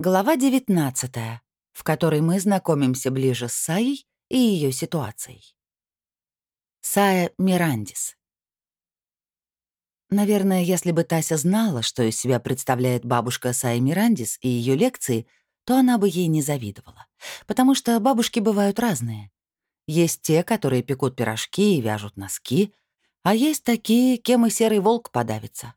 Глава 19, в которой мы знакомимся ближе с Саей и ее ситуацией. Сая Мирандис. Наверное, если бы Тася знала, что из себя представляет бабушка Сая Мирандис и ее лекции, то она бы ей не завидовала. Потому что бабушки бывают разные. Есть те, которые пекут пирожки и вяжут носки, а есть такие, кем и серый волк подавится.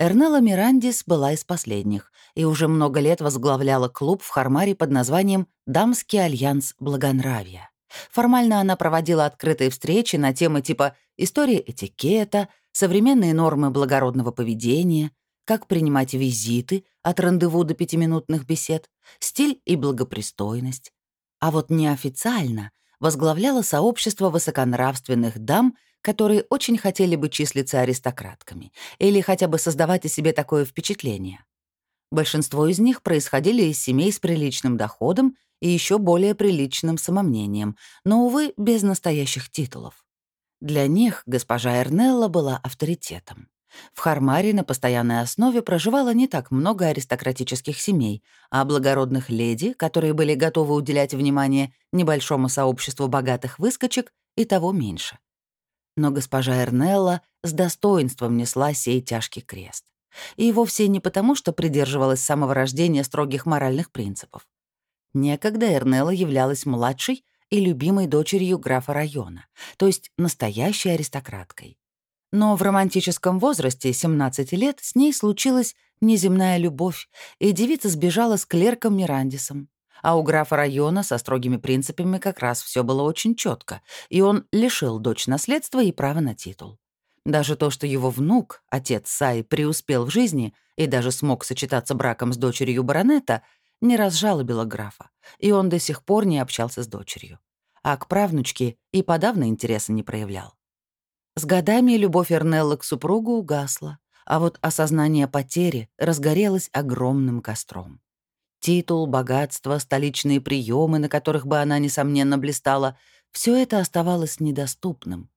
Эрнела Мирандис была из последних и уже много лет возглавляла клуб в Хармаре под названием «Дамский альянс благонравия». Формально она проводила открытые встречи на темы типа «История этикета», «Современные нормы благородного поведения», «Как принимать визиты» от рандеву до пятиминутных бесед, «Стиль и благопристойность». А вот неофициально возглавляла сообщество высоконравственных дам — которые очень хотели бы числиться аристократками или хотя бы создавать о себе такое впечатление. Большинство из них происходили из семей с приличным доходом и еще более приличным самомнением, но, увы, без настоящих титулов. Для них госпожа Эрнелла была авторитетом. В Хармаре на постоянной основе проживало не так много аристократических семей, а благородных леди, которые были готовы уделять внимание небольшому сообществу богатых выскочек, и того меньше. Но госпожа Эрнелла с достоинством несла сей тяжкий крест. И вовсе не потому, что придерживалась с самого рождения строгих моральных принципов. Некогда Эрнелла являлась младшей и любимой дочерью графа района, то есть настоящей аристократкой. Но в романтическом возрасте, 17 лет, с ней случилась неземная любовь, и девица сбежала с клерком Мирандисом. А у графа района со строгими принципами как раз все было очень четко, и он лишил дочь наследства и права на титул. Даже то, что его внук, отец Сай, преуспел в жизни и даже смог сочетаться браком с дочерью баронета, не разжалобило графа, и он до сих пор не общался с дочерью. А к правнучке и подавно интереса не проявлял. С годами любовь Эрнеллы к супругу угасла, а вот осознание потери разгорелось огромным костром. Титул, богатство, столичные приемы, на которых бы она, несомненно, блистала, все это оставалось недоступным.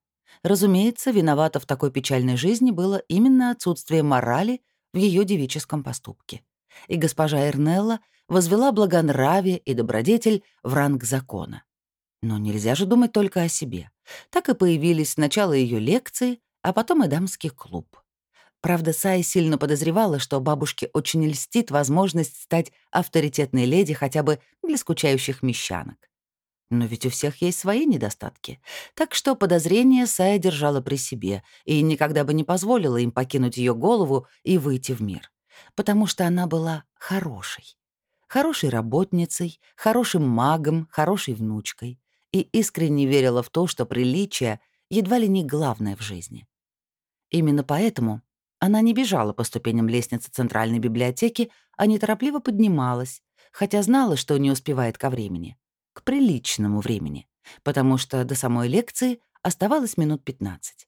Разумеется, виновата в такой печальной жизни было именно отсутствие морали в ее девическом поступке. И госпожа Эрнелла возвела благонравие и добродетель в ранг закона. Но нельзя же думать только о себе. Так и появились сначала ее лекции, а потом и дамский клуб. Правда, Сай сильно подозревала, что бабушке очень льстит возможность стать авторитетной леди хотя бы для скучающих мещанок. Но ведь у всех есть свои недостатки. Так что подозрение Сая держала при себе и никогда бы не позволила им покинуть ее голову и выйти в мир. Потому что она была хорошей. Хорошей работницей, хорошим магом, хорошей внучкой. И искренне верила в то, что приличие едва ли не главное в жизни. Именно поэтому она не бежала по ступеням лестницы Центральной библиотеки, а неторопливо поднималась, хотя знала, что не успевает ко времени. К приличному времени, потому что до самой лекции оставалось минут 15.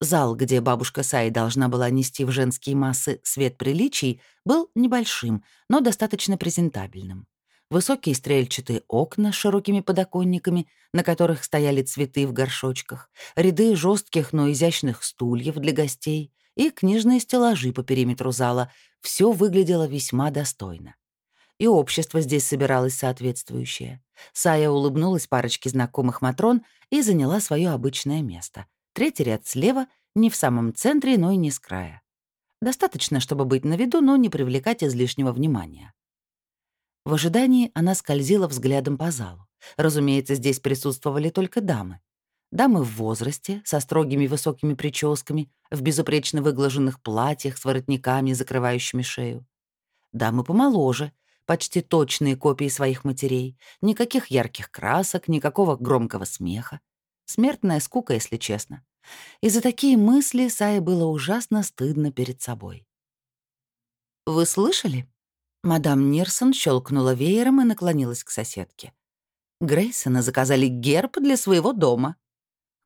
Зал, где бабушка Саи должна была нести в женские массы свет приличий, был небольшим, но достаточно презентабельным. Высокие стрельчатые окна с широкими подоконниками, на которых стояли цветы в горшочках, ряды жестких, но изящных стульев для гостей, и книжные стеллажи по периметру зала. Все выглядело весьма достойно. И общество здесь собиралось соответствующее. Сая улыбнулась парочке знакомых Матрон и заняла свое обычное место. Третий ряд слева, не в самом центре, но и не с края. Достаточно, чтобы быть на виду, но не привлекать излишнего внимания. В ожидании она скользила взглядом по залу. Разумеется, здесь присутствовали только дамы. Дамы в возрасте, со строгими высокими прическами, в безупречно выглаженных платьях с воротниками, закрывающими шею. Дамы помоложе, почти точные копии своих матерей, никаких ярких красок, никакого громкого смеха. Смертная скука, если честно. И за такие мысли Сае было ужасно стыдно перед собой. «Вы слышали?» Мадам Нирсон щелкнула веером и наклонилась к соседке. Грейсона заказали герб для своего дома.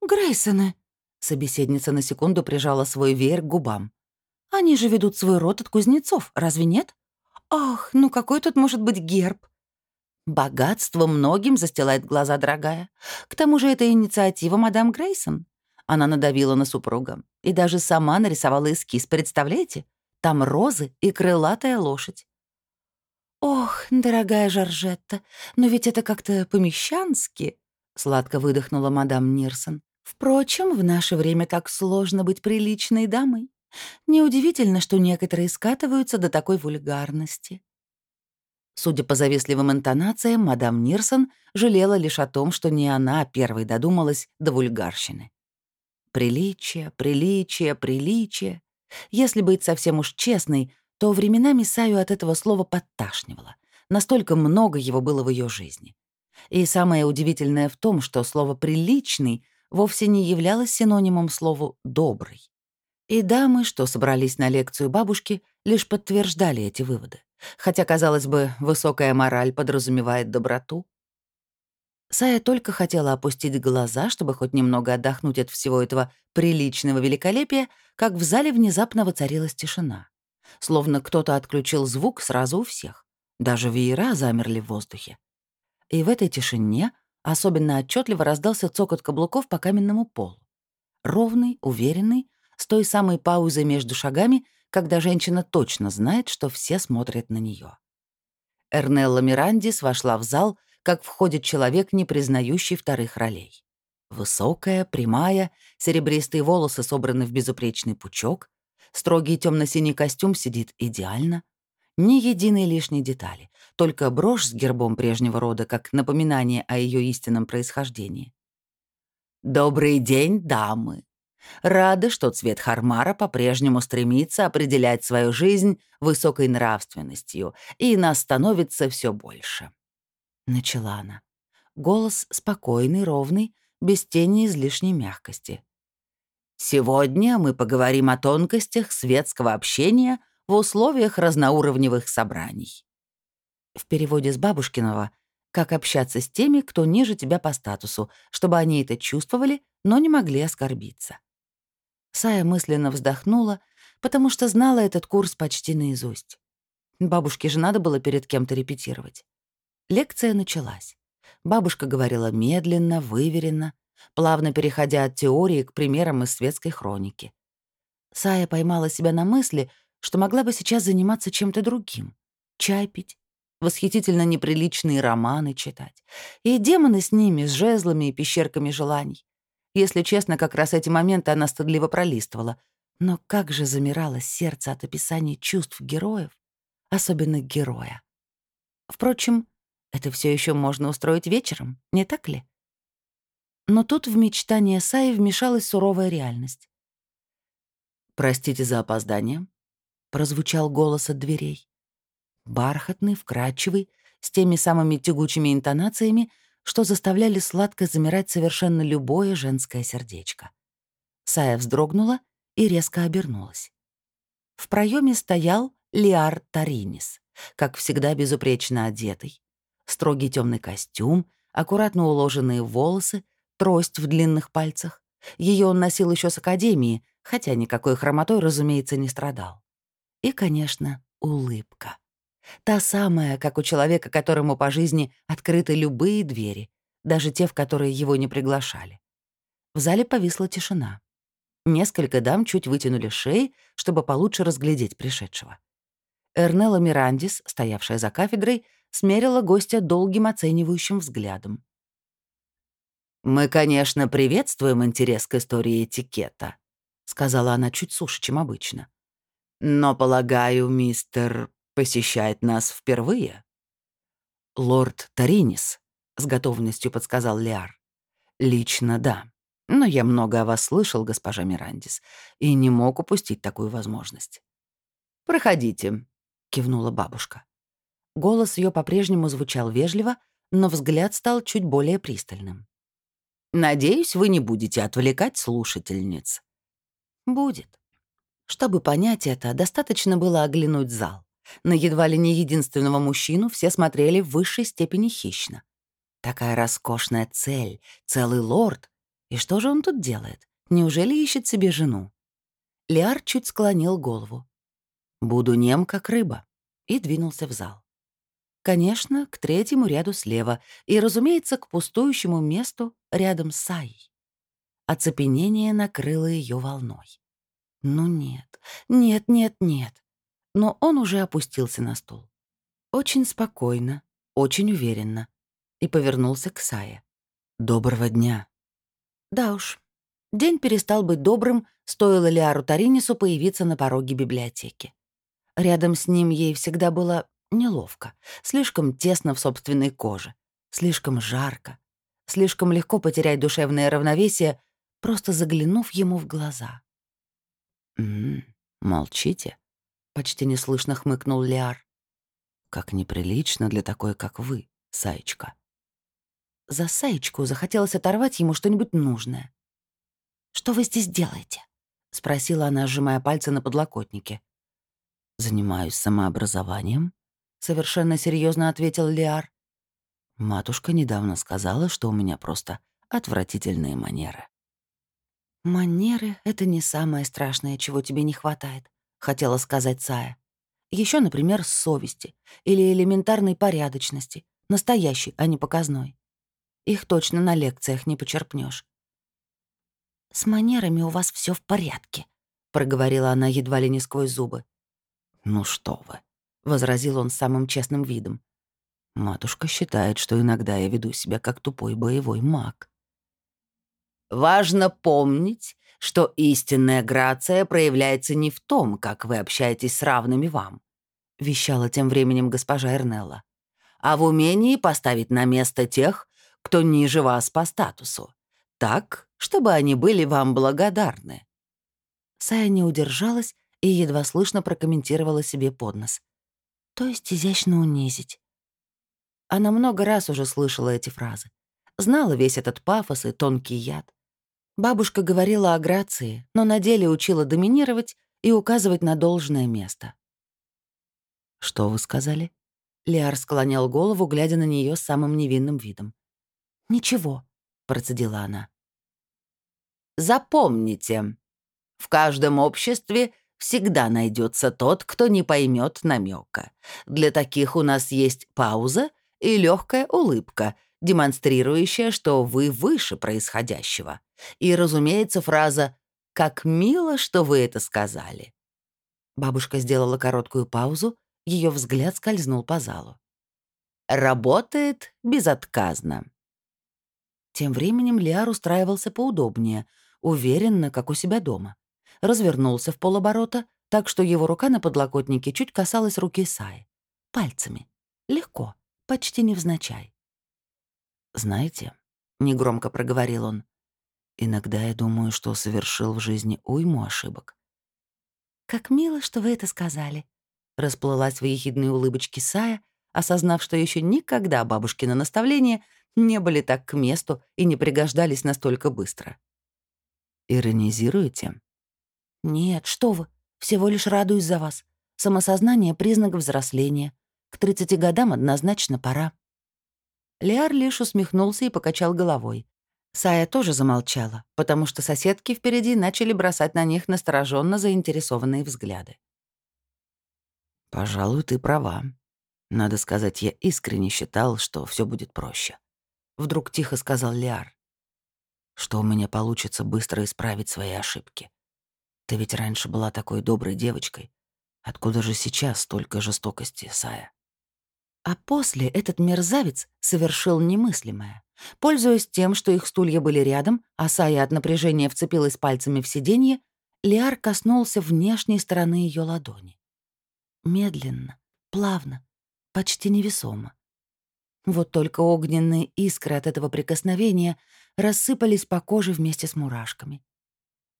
«Грейсоны!» — собеседница на секунду прижала свой веер к губам. «Они же ведут свой род от кузнецов, разве нет? Ах, ну какой тут может быть герб?» «Богатство многим застилает глаза, дорогая. К тому же это инициатива мадам Грейсон». Она надавила на супруга и даже сама нарисовала эскиз, представляете? Там розы и крылатая лошадь. «Ох, дорогая Жоржетта, но ведь это как-то помещански», — сладко выдохнула мадам Нирсон. «Впрочем, в наше время так сложно быть приличной дамой. Неудивительно, что некоторые скатываются до такой вульгарности». Судя по завистливым интонациям, мадам Нирсон жалела лишь о том, что не она первой додумалась до вульгарщины. Приличие, приличие, приличие. Если быть совсем уж честной, то временами Саю от этого слова подташнивало. Настолько много его было в ее жизни. И самое удивительное в том, что слово «приличный» вовсе не являлось синонимом слову «добрый». И дамы, что собрались на лекцию бабушки, лишь подтверждали эти выводы. Хотя, казалось бы, высокая мораль подразумевает доброту. Сая только хотела опустить глаза, чтобы хоть немного отдохнуть от всего этого приличного великолепия, как в зале внезапно воцарилась тишина словно кто-то отключил звук сразу у всех. Даже веера замерли в воздухе. И в этой тишине особенно отчетливо раздался цокот каблуков по каменному полу. Ровный, уверенный, с той самой паузой между шагами, когда женщина точно знает, что все смотрят на нее. Эрнелла Мирандис вошла в зал, как входит человек, не признающий вторых ролей. Высокая, прямая, серебристые волосы собраны в безупречный пучок, Строгий темно-синий костюм сидит идеально. Ни единой лишней детали, только брошь с гербом прежнего рода, как напоминание о ее истинном происхождении. «Добрый день, дамы!» Рады, что цвет Хармара по-прежнему стремится определять свою жизнь высокой нравственностью, и нас становится все больше. Начала она. Голос спокойный, ровный, без тени излишней мягкости. Сегодня мы поговорим о тонкостях светского общения в условиях разноуровневых собраний. В переводе с бабушкиного «Как общаться с теми, кто ниже тебя по статусу, чтобы они это чувствовали, но не могли оскорбиться». Сая мысленно вздохнула, потому что знала этот курс почти наизусть. Бабушке же надо было перед кем-то репетировать. Лекция началась. Бабушка говорила медленно, выверенно, плавно переходя от теории к примерам из светской хроники. Сая поймала себя на мысли, что могла бы сейчас заниматься чем-то другим. Чай пить, восхитительно неприличные романы читать. И демоны с ними, с жезлами и пещерками желаний. Если честно, как раз эти моменты она стыдливо пролистывала. Но как же замирало сердце от описания чувств героев, особенно героя. Впрочем, это все еще можно устроить вечером, не так ли? Но тут в мечтание Саи вмешалась суровая реальность. «Простите за опоздание», — прозвучал голос от дверей. Бархатный, вкрадчивый, с теми самыми тягучими интонациями, что заставляли сладко замирать совершенно любое женское сердечко. Сая вздрогнула и резко обернулась. В проеме стоял Лиар Таринис, как всегда безупречно одетый. Строгий темный костюм, аккуратно уложенные волосы, трость в длинных пальцах. Ее он носил еще с академии, хотя никакой хромотой, разумеется, не страдал. И, конечно, улыбка. Та самая, как у человека, которому по жизни открыты любые двери, даже те, в которые его не приглашали. В зале повисла тишина. Несколько дам чуть вытянули шеи, чтобы получше разглядеть пришедшего. Эрнелла Мирандис, стоявшая за кафедрой, смерила гостя долгим оценивающим взглядом. «Мы, конечно, приветствуем интерес к истории этикета», — сказала она чуть суше, чем обычно. «Но, полагаю, мистер посещает нас впервые?» «Лорд Таринис», — с готовностью подсказал Лиар. «Лично да. Но я много о вас слышал, госпожа Мирандис, и не мог упустить такую возможность». «Проходите», — кивнула бабушка. Голос ее по-прежнему звучал вежливо, но взгляд стал чуть более пристальным. Надеюсь, вы не будете отвлекать слушательниц. Будет. Чтобы понять это, достаточно было оглянуть зал. На едва ли не единственного мужчину все смотрели в высшей степени хищно. Такая роскошная цель, целый лорд. И что же он тут делает? Неужели ищет себе жену? Лиар чуть склонил голову. «Буду нем, как рыба», и двинулся в зал. Конечно, к третьему ряду слева и, разумеется, к пустующему месту рядом с Саей. Оцепенение накрыло ее волной. Ну нет, нет, нет, нет. Но он уже опустился на стул. Очень спокойно, очень уверенно. И повернулся к Сае. «Доброго дня». Да уж, день перестал быть добрым, стоило Лиару Таринису появиться на пороге библиотеки. Рядом с ним ей всегда было неловко, слишком тесно в собственной коже, слишком жарко, слишком легко потерять душевное равновесие, просто заглянув ему в глаза. «М -м, молчите», — почти неслышно хмыкнул Лиар. «Как неприлично для такой, как вы, Саечка». За Саечку захотелось оторвать ему что-нибудь нужное. «Что вы здесь делаете?» — спросила она, сжимая пальцы на подлокотнике. «Занимаюсь самообразованием», — совершенно серьезно ответил Лиар. «Матушка недавно сказала, что у меня просто отвратительные манеры». «Манеры — это не самое страшное, чего тебе не хватает», — хотела сказать Сая. Еще, например, совести или элементарной порядочности, настоящей, а не показной. Их точно на лекциях не почерпнешь. «С манерами у вас все в порядке», — проговорила она едва ли не сквозь зубы. «Ну что вы», — возразил он самым честным видом. «Матушка считает, что иногда я веду себя как тупой боевой маг». «Важно помнить, что истинная грация проявляется не в том, как вы общаетесь с равными вам», — вещала тем временем госпожа Эрнелла, «а в умении поставить на место тех, кто ниже вас по статусу, так, чтобы они были вам благодарны». Сая не удержалась и едва слышно прокомментировала себе под нос. То есть изящно унизить. Она много раз уже слышала эти фразы. Знала весь этот пафос и тонкий яд. Бабушка говорила о грации, но на деле учила доминировать и указывать на должное место. «Что вы сказали?» Лиар склонял голову, глядя на нее самым невинным видом. «Ничего», — процедила она. «Запомните, в каждом обществе всегда найдется тот, кто не поймет намека. Для таких у нас есть пауза и легкая улыбка, демонстрирующая, что вы выше происходящего. И, разумеется, фраза «Как мило, что вы это сказали». Бабушка сделала короткую паузу, ее взгляд скользнул по залу. «Работает безотказно». Тем временем Лиар устраивался поудобнее, уверенно, как у себя дома развернулся в полоборота, так что его рука на подлокотнике чуть касалась руки Саи. Пальцами. Легко, почти невзначай. «Знаете», — негромко проговорил он, «иногда я думаю, что совершил в жизни уйму ошибок». «Как мило, что вы это сказали», — расплылась в ехидной улыбочке Сая, осознав, что еще никогда бабушкины наставления не были так к месту и не пригождались настолько быстро. «Иронизируете?» «Нет, что вы, всего лишь радуюсь за вас. Самосознание — признак взросления. К 30 годам однозначно пора». Лиар лишь усмехнулся и покачал головой. Сая тоже замолчала, потому что соседки впереди начали бросать на них настороженно заинтересованные взгляды. «Пожалуй, ты права. Надо сказать, я искренне считал, что все будет проще». Вдруг тихо сказал Лиар. «Что у меня получится быстро исправить свои ошибки. Ты ведь раньше была такой доброй девочкой. Откуда же сейчас столько жестокости, Сая?» А после этот мерзавец совершил немыслимое. Пользуясь тем, что их стулья были рядом, а Сая от напряжения вцепилась пальцами в сиденье, Лиар коснулся внешней стороны ее ладони. Медленно, плавно, почти невесомо. Вот только огненные искры от этого прикосновения рассыпались по коже вместе с мурашками.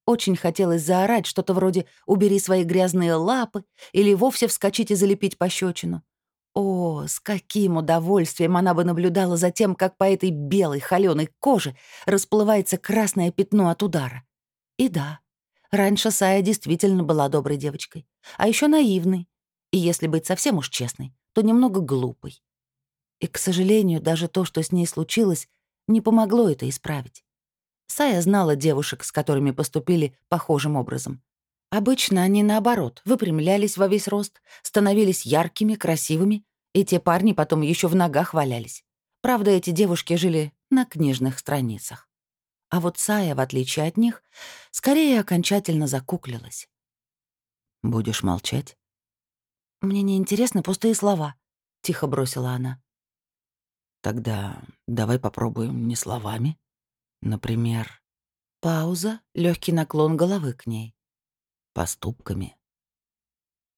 Очень хотелось заорать что-то вроде «убери свои грязные лапы» или вовсе вскочить и залепить пощечину. О, с каким удовольствием она бы наблюдала за тем, как по этой белой холёной коже расплывается красное пятно от удара. И да, раньше Сая действительно была доброй девочкой, а еще наивной, и если быть совсем уж честной, то немного глупой. И, к сожалению, даже то, что с ней случилось, не помогло это исправить. Сая знала девушек, с которыми поступили похожим образом. Обычно они, наоборот, выпрямлялись во весь рост, становились яркими, красивыми, и те парни потом еще в ногах валялись. Правда, эти девушки жили на книжных страницах. А вот Сая, в отличие от них, скорее окончательно закуклилась. «Будешь молчать?» «Мне не интересны пустые слова», — тихо бросила она. «Тогда давай попробуем не словами. Например...» Пауза, легкий наклон головы к ней. «Поступками».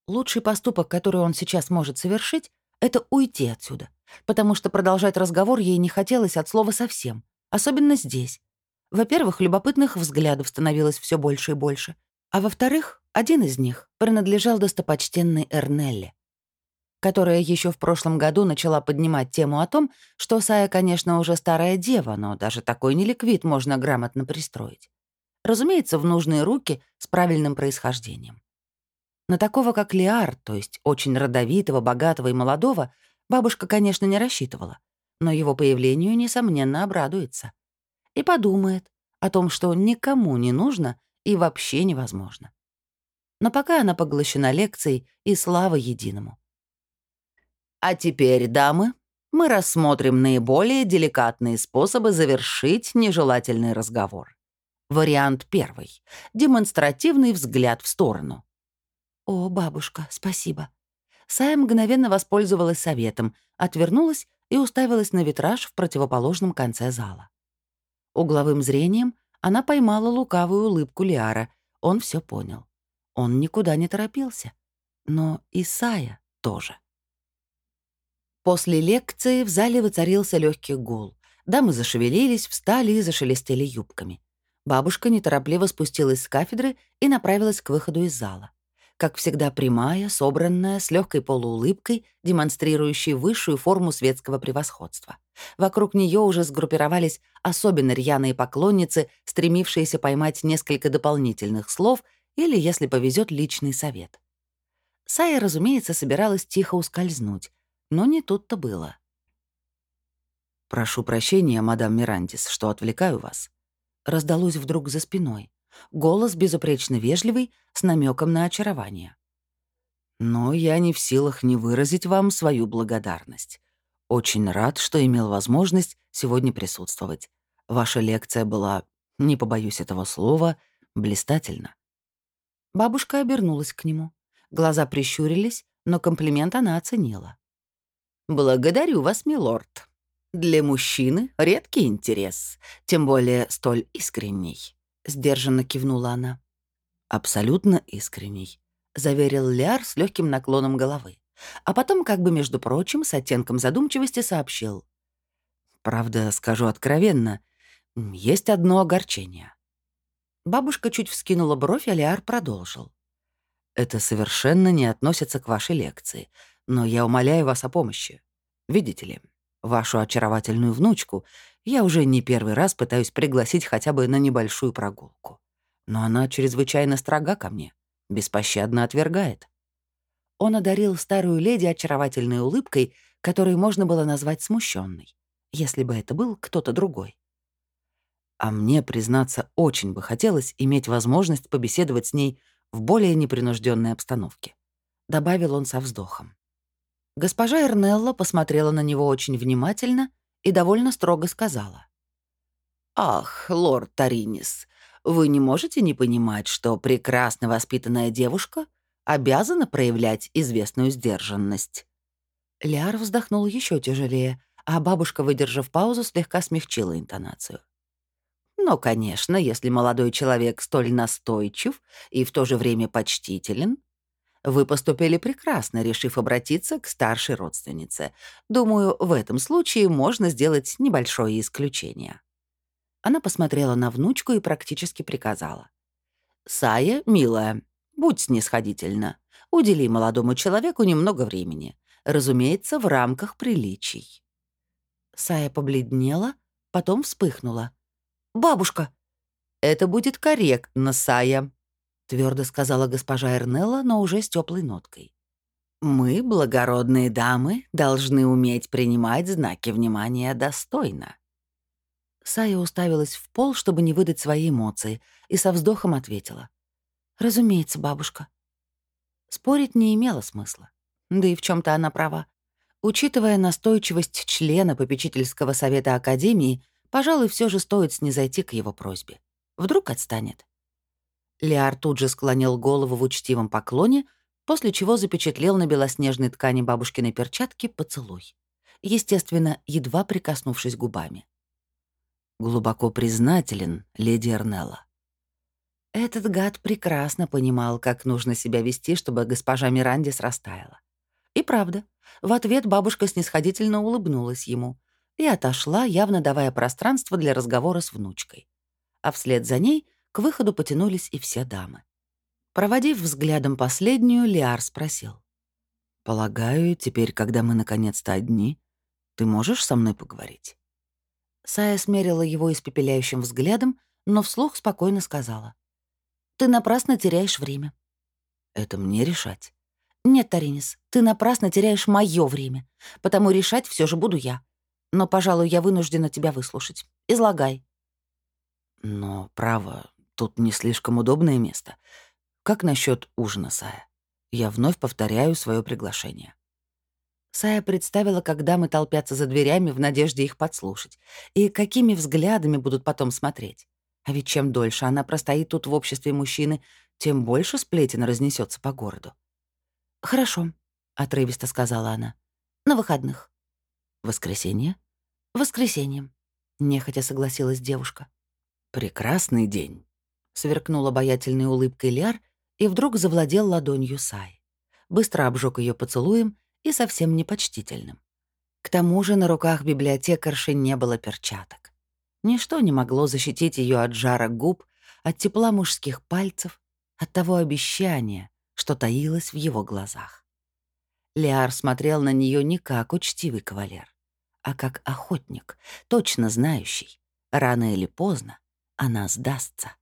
Лучший поступок, который он сейчас может совершить, это уйти отсюда, потому что продолжать разговор ей не хотелось от слова совсем, особенно здесь. Во-первых, любопытных взглядов становилось все больше и больше, а во-вторых, один из них принадлежал достопочтенной Эрнелле которая еще в прошлом году начала поднимать тему о том, что Сая, конечно, уже старая дева, но даже такой неликвид можно грамотно пристроить. Разумеется, в нужные руки с правильным происхождением. На такого, как Лиар, то есть очень родовитого, богатого и молодого, бабушка, конечно, не рассчитывала, но его появлению, несомненно, обрадуется. И подумает о том, что никому не нужно и вообще невозможно. Но пока она поглощена лекцией и слава единому. А теперь, дамы, мы рассмотрим наиболее деликатные способы завершить нежелательный разговор. Вариант первый. Демонстративный взгляд в сторону. «О, бабушка, спасибо». Сая мгновенно воспользовалась советом, отвернулась и уставилась на витраж в противоположном конце зала. Угловым зрением она поймала лукавую улыбку Лиара. Он все понял. Он никуда не торопился. Но и Сая тоже. После лекции в зале воцарился легкий гул. Дамы зашевелились, встали и зашелестели юбками. Бабушка неторопливо спустилась с кафедры и направилась к выходу из зала. Как всегда прямая, собранная, с легкой полуулыбкой, демонстрирующей высшую форму светского превосходства. Вокруг нее уже сгруппировались особенно рьяные поклонницы, стремившиеся поймать несколько дополнительных слов или, если повезет, личный совет. Сая, разумеется, собиралась тихо ускользнуть, но не тут-то было. «Прошу прощения, мадам Мирандис, что отвлекаю вас», — раздалось вдруг за спиной. Голос безупречно вежливый, с намеком на очарование. «Но я не в силах не выразить вам свою благодарность. Очень рад, что имел возможность сегодня присутствовать. Ваша лекция была, не побоюсь этого слова, блистательна». Бабушка обернулась к нему. Глаза прищурились, но комплимент она оценила. «Благодарю вас, милорд. Для мужчины редкий интерес, тем более столь искренний», — сдержанно кивнула она. «Абсолютно искренний», — заверил Ляр с легким наклоном головы. А потом, как бы между прочим, с оттенком задумчивости сообщил. «Правда, скажу откровенно, есть одно огорчение». Бабушка чуть вскинула бровь, а Лиар продолжил. «Это совершенно не относится к вашей лекции но я умоляю вас о помощи. Видите ли, вашу очаровательную внучку я уже не первый раз пытаюсь пригласить хотя бы на небольшую прогулку. Но она чрезвычайно строга ко мне, беспощадно отвергает. Он одарил старую леди очаровательной улыбкой, которой можно было назвать смущенной, если бы это был кто-то другой. А мне, признаться, очень бы хотелось иметь возможность побеседовать с ней в более непринужденной обстановке. Добавил он со вздохом. Госпожа Эрнелла посмотрела на него очень внимательно и довольно строго сказала. «Ах, лорд Таринис, вы не можете не понимать, что прекрасно воспитанная девушка обязана проявлять известную сдержанность?» Ляр вздохнул еще тяжелее, а бабушка, выдержав паузу, слегка смягчила интонацию. Но, конечно, если молодой человек столь настойчив и в то же время почтителен, вы поступили прекрасно, решив обратиться к старшей родственнице. Думаю, в этом случае можно сделать небольшое исключение». Она посмотрела на внучку и практически приказала. «Сая, милая, будь снисходительна. Удели молодому человеку немного времени. Разумеется, в рамках приличий». Сая побледнела, потом вспыхнула. «Бабушка!» «Это будет корректно, Сая», — твердо сказала госпожа Эрнелла, но уже с теплой ноткой. «Мы, благородные дамы, должны уметь принимать знаки внимания достойно». Сая уставилась в пол, чтобы не выдать свои эмоции, и со вздохом ответила. «Разумеется, бабушка». Спорить не имело смысла. Да и в чем то она права. Учитывая настойчивость члена попечительского совета Академии, пожалуй, все же стоит снизойти к его просьбе. Вдруг отстанет. Лиар тут же склонил голову в учтивом поклоне, после чего запечатлел на белоснежной ткани бабушкиной перчатки поцелуй. Естественно, едва прикоснувшись губами. «Глубоко признателен, леди Эрнелла». Этот гад прекрасно понимал, как нужно себя вести, чтобы госпожа Мирандис растаяла. И правда, в ответ бабушка снисходительно улыбнулась ему и отошла, явно давая пространство для разговора с внучкой. А вслед за ней к выходу потянулись и все дамы. Проводив взглядом последнюю, Лиар спросил. «Полагаю, теперь, когда мы наконец-то одни, ты можешь со мной поговорить?» Сая смерила его испепеляющим взглядом, но вслух спокойно сказала. «Ты напрасно теряешь время». «Это мне решать?» «Нет, Таринис, ты напрасно теряешь мое время, потому решать все же буду я. Но, пожалуй, я вынуждена тебя выслушать. Излагай». «Но, право, тут не слишком удобное место. Как насчет ужина, Сая? Я вновь повторяю свое приглашение». Сая представила, как дамы толпятся за дверями в надежде их подслушать, и какими взглядами будут потом смотреть. А ведь чем дольше она простоит тут в обществе мужчины, тем больше сплетен разнесется по городу. «Хорошо», — отрывисто сказала она. «На выходных». «Воскресенье?» «Воскресенье», — нехотя согласилась девушка. «Прекрасный день», — сверкнул обаятельной улыбкой Ляр и вдруг завладел ладонью Сай. Быстро обжег ее поцелуем и совсем непочтительным. К тому же на руках библиотекарши не было перчаток. Ничто не могло защитить ее от жара губ, от тепла мужских пальцев, от того обещания, что таилось в его глазах. Лиар смотрел на нее не как учтивый кавалер, а как охотник, точно знающий, рано или поздно она сдастся.